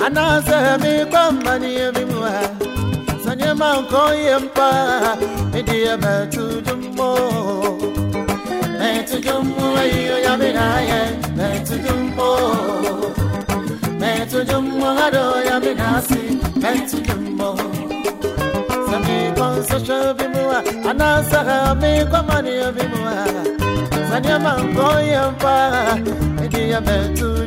anase mi kwamani mi mwa. Sanye manko yempa idiye metu jummo metu jummo ayo ya minaye metu jummo metu jummo ado ya minasi metu jummo sami konso shabi mwa anase mi kwamani mi mwa. Sanye manko yempa idiye metu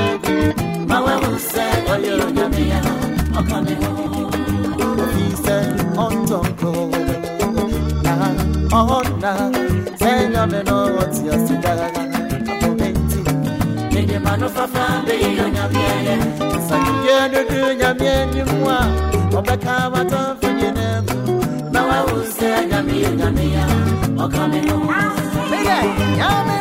Okane ho said on Tonko. Ona, Senya Meno, what's your cigar? Nidi mano fafa be yo nyamye Sakiye no du nyamye nyimwa Obeka wata finyine Na wa use nyamye nyamye Okame no Bige nyame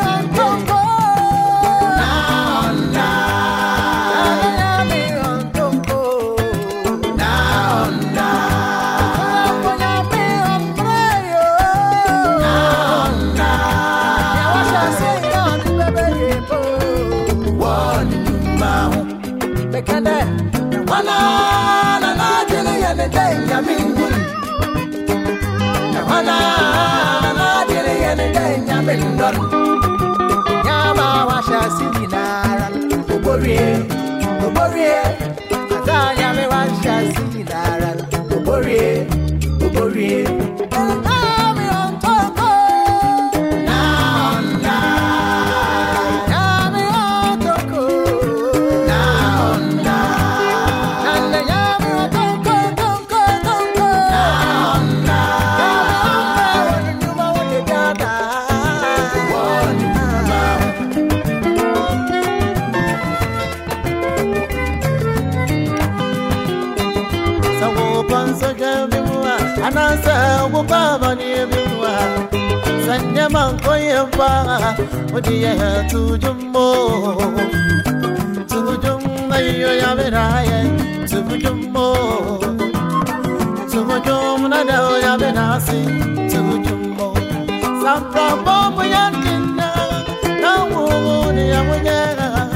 Nyuma Bekane Wana na na jele ya ne day ya mingu. Wana na na jele ya ne day ya mingu. Nyama singinara Oborie Oborie Atanya Anasa ni miwa Sanya manko yempa Odiye tujummo Tujum ayo ya beraye Tujummo Tujum na da ya benasi Tujummo Sampra bobo yantina Na wo ni ya wonyera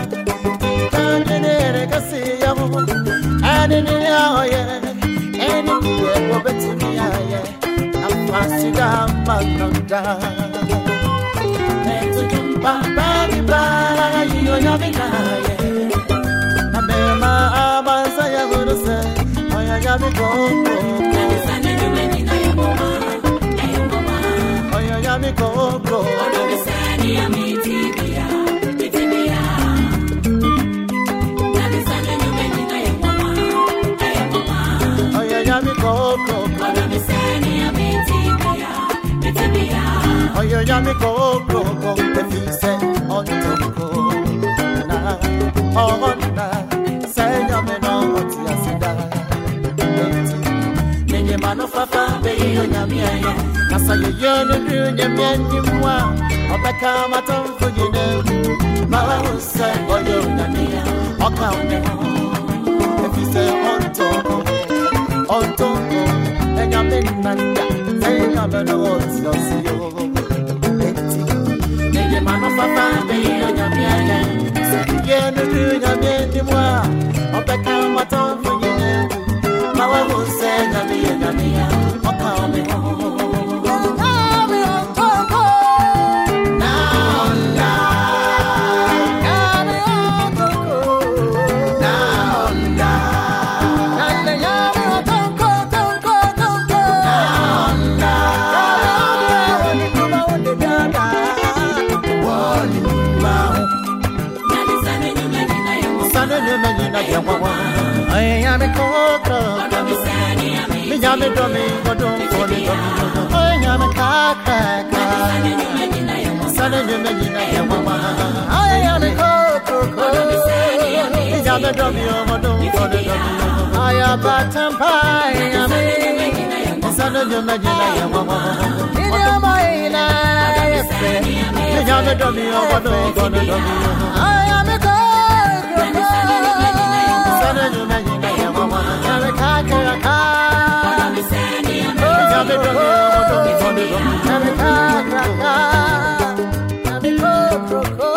Amasida manonda Metujum baba ni ba Yo ya binaye Amema abasa ya vuruse Oya ya bigongo Oya ya bigongo Oya Oya ya bigongo Efise ontoko Na ona Senya meno oti asida. Eti Nenye mano fafa be iyo nyamia ye Kasa ye yonu du nyamia nyimwa Obeka matamfu yine Mawa huse oyo nyamia Oka une Efise ontoko Ontoko Enya minanda Senya meno oti Eti Nenye mano fafa be iyo nyamia ye Yenu du nyamia Ay yami koko Mi yami domi Wadum koni domi Ay yami kakaka Sana nyuma nyina ya wawa Ay yami koko Mi yami domi Wadum koni domi Ay batampa yame Isano nyuma jina ya mama Ina maina yefe Nyame domi obodo obodo domi Ayame ko Isano Nyame domi obodo obodo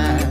domi